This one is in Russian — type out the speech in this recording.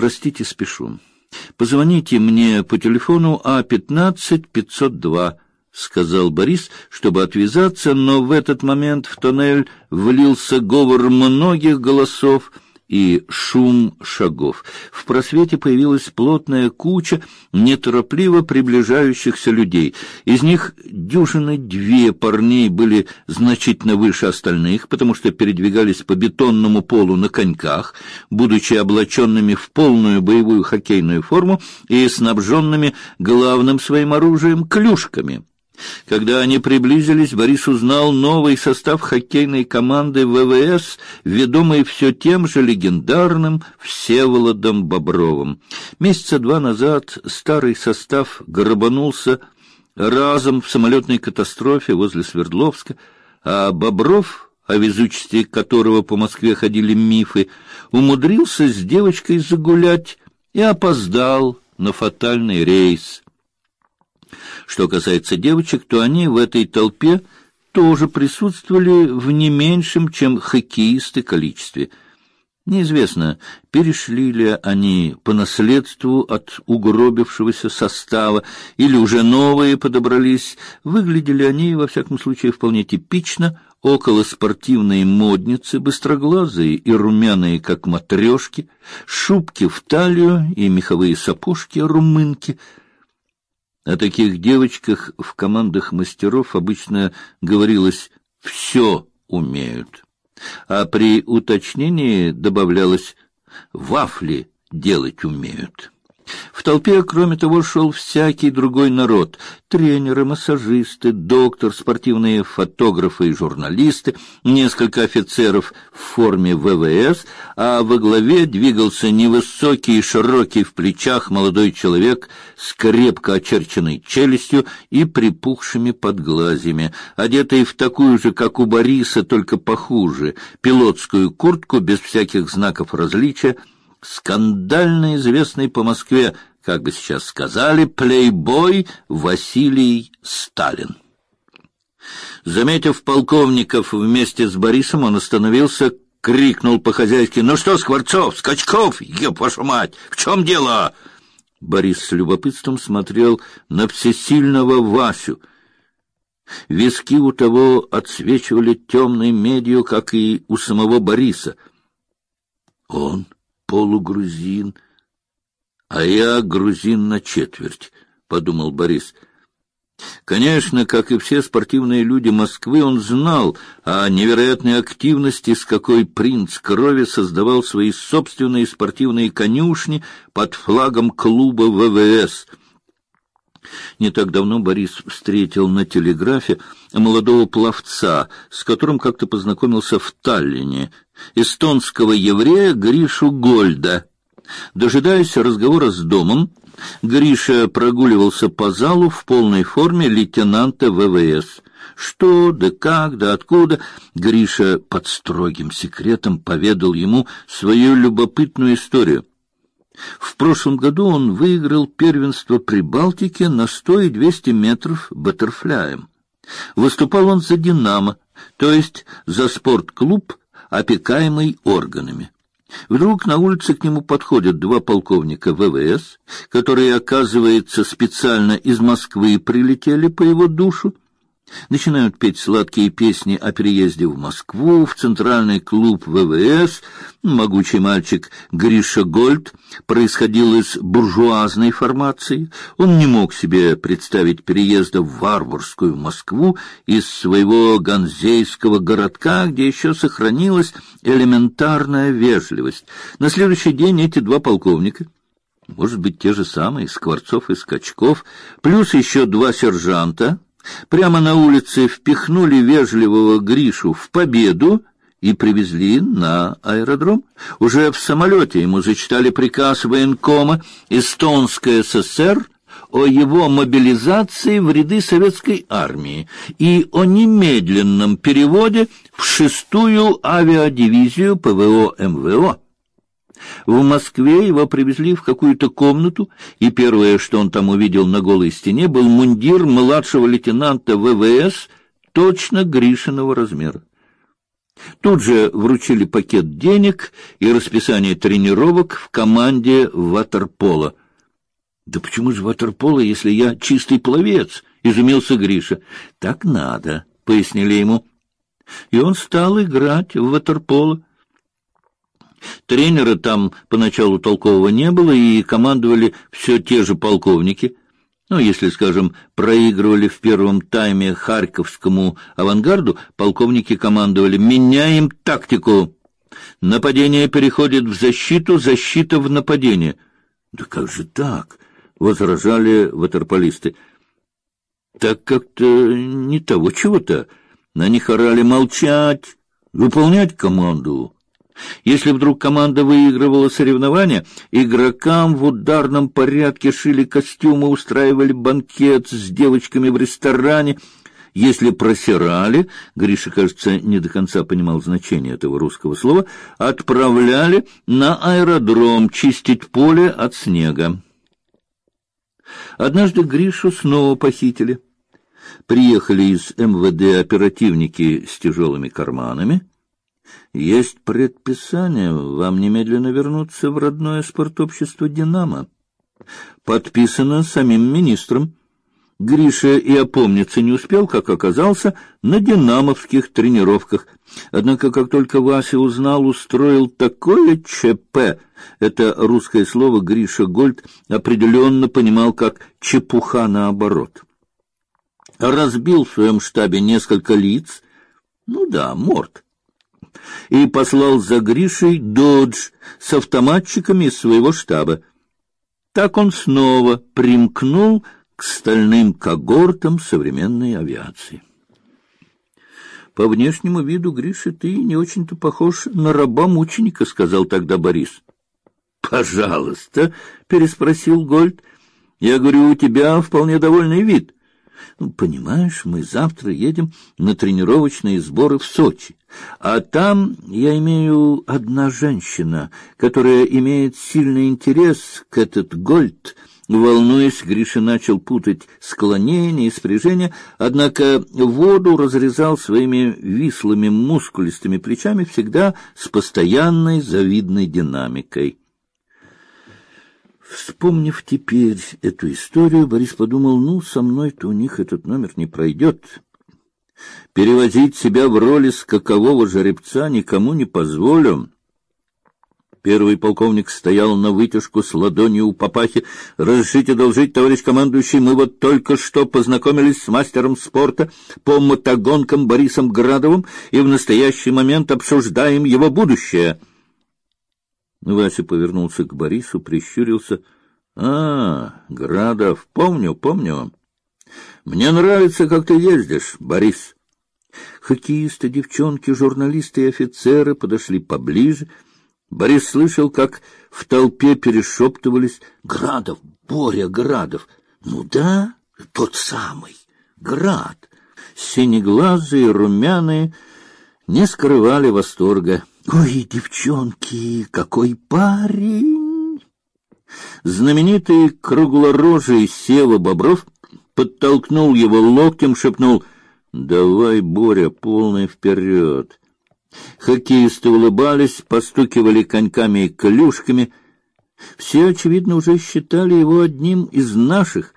Простите, спешу. Позвоните мне по телефону А15-502, — сказал Борис, чтобы отвязаться, но в этот момент в тоннель влился говор многих голосов — и шум шагов. В просвете появилась плотная куча неторопливо приближающихся людей. Из них дюжины две парней были значительно выше остальных, потому что передвигались по бетонному полу на коньках, будучи облаченными в полную боевую хоккейную форму и снабженными главным своим оружием клюшками. Когда они приблизились, Борис узнал новый состав хоккейной команды ВВС, ведомый все тем же легендарным Всеволодом Бобровым. Месяца два назад старый состав грабанулся разом в самолетной катастрофе возле Свердловска, а Бобров, о везучести которого по Москве ходили мифы, умудрился с девочкой загулять и опоздал на фатальный рейс. Что касается девочек, то они в этой толпе тоже присутствовали в не меньшем, чем хоккеисты количестве. Неизвестно, перешли ли они по наследству от угробившегося состава или уже новые подобрались. Выглядели они, во всяком случае, вполне типично, около спортивной модницы, быстроглазые и румяные, как матрешки, шубки в талию и меховые сапожки-румынки — о таких девочках в командах мастеров обычно говорилось «все умеют», а при уточнении добавлялось «вафли делать умеют». В толпе, кроме того, шел всякий другой народ — тренеры, массажисты, доктор, спортивные фотографы и журналисты, несколько офицеров в форме ВВС, а во главе двигался невысокий и широкий в плечах молодой человек с крепко очерченной челюстью и припухшими подглазьями, одетый в такую же, как у Бориса, только похуже, пилотскую куртку без всяких знаков различия — скандально известный по Москве, как бы сейчас сказали, плейбой Василий Сталин. Заметив полковников вместе с Борисом, он остановился, крикнул по-хозяйски, «Ну что, Скворцов, Скачков, еб вашу мать, в чем дело?» Борис с любопытством смотрел на всесильного Васю. Виски у того отсвечивали темной медью, как и у самого Бориса. Он полугрузин, а я грузин на четверть, — подумал Борис. Конечно, как и все спортивные люди Москвы, он знал о невероятной активности, с какой принц крови создавал свои собственные спортивные конюшни под флагом клуба ВВС. Не так давно Борис встретил на телеграфе молодого пловца, с которым как-то познакомился в Таллине, эстонского еврея Гришу Гольда. Дожидаясь разговора с домом, Гриша прогуливался по залу в полной форме лейтенанта ВВС. Что, да как, да откуда, Гриша под строгим секретом поведал ему свою любопытную историю. В прошлом году он выиграл первенство Прибалтики на 100 и 200 метров баттерфляем. Выступал он за «Динамо», то есть за спортклуб, опекаемый органами. Вдруг на улице к нему подходят два полковника ВВС, которые, оказывается, специально из Москвы прилетели по его душу, начинают петь сладкие песни о переезде в Москву, в центральный клуб ВВС. Могучий мальчик Гриша Гольд происходил из буржуазной формации. Он не мог себе представить переезда в варварскую Москву из своего ганзейского городка, где еще сохранилась элементарная вежливость. На следующий день эти два полковника может быть, те же самые, Скворцов и Скачков, плюс еще два сержанта, Прямо на улице впихнули вежливого Гришу в победу и привезли на аэродром. Уже в самолете ему зачитали приказ военкома Эстонской ССР о его мобилизации в ряды советской армии и о немедленном переводе в шестую авиадивизию ПВО МВО. В Москве его привезли в какую-то комнату, и первое, что он там увидел на голой стене, был мундир младшего лейтенанта ВВС точно Гришиного размера. Тут же вручили пакет денег и расписание тренировок в команде ватерполо. Да почему же ватерполо, если я чистый пловец? изумился Гриша. Так надо, пояснили ему. И он стал играть в ватерполо. Тренера там поначалу толкового не было, и командовали все те же полковники. Ну, если, скажем, проигрывали в первом тайме Харьковскому авангарду, полковники командовали «меняем тактику». Нападение переходит в защиту, защита в нападение. Да как же так? возражали ватерполисты. Так как-то не того чего-то. На них орали молчать, выполнять команду. Если вдруг команда выигрывала соревнования, игрокам в ударном порядке шили костюмы, устраивали банкет с девочками в ресторане. Если просирали, Гриша, кажется, не до конца понимал значение этого русского слова, отправляли на аэродром чистить поле от снега. Однажды Гришу снова похитили. Приехали из МВД оперативники с тяжелыми карманами — есть предписание вам немедленно вернуться в родное спортобщество «Динамо». Подписано самим министром. Гриша и опомниться не успел, как оказался на динамовских тренировках. Однако, как только Вася узнал, устроил такое ЧП. Это русское слово Гриша Гольд определенно понимал как чепуха наоборот. Разбил в своем штабе несколько лиц. Ну да, морд и послал за Гришей додж с автоматчиками из своего штаба. Так он снова примкнул к стальным когортам современной авиации. По внешнему виду, Гриша, ты не очень-то похож на раба-мученика, сказал тогда Борис. Пожалуйста, переспросил Гольд. Я говорю, у тебя вполне довольный вид. Ну, понимаешь, мы завтра едем на тренировочные сборы в Сочи. А там я имею одна женщина, которая имеет сильный интерес к этот Гольд. Волнуясь, Гриша начал путать склонение и спряжение, однако воду разрезал своими вислыми мускулистыми плечами всегда с постоянной завидной динамикой. Вспомнив теперь эту историю, Борис подумал, ну, со мной-то у них этот номер не пройдет. Перевозить себя в роли скакового жеребца никому не позволю. Первый полковник стоял на вытяжку с ладонью у папахи. «Разрешите должить, товарищ командующий, мы вот только что познакомились с мастером спорта по мотогонкам Борисом Градовым и в настоящий момент обсуждаем его будущее». Вася повернулся к Борису, прищурился. — А, Градов, помню, помню. Мне нравится, как ты ездишь, Борис. Хоккеисты, девчонки, журналисты и офицеры подошли поближе. Борис слышал, как в толпе перешептывались «Градов, Боря Градов». Ну да, тот самый, Град. Синеглазые, румяные, не скрывали восторга. Ой, девчонки, какой парень! Знаменитый круглорожий Сева Бобров подтолкнул его локтем, шепнул «Давай, Боря, полный вперед!» Хоккеисты улыбались, постукивали коньками и клюшками. Все, очевидно, уже считали его одним из наших,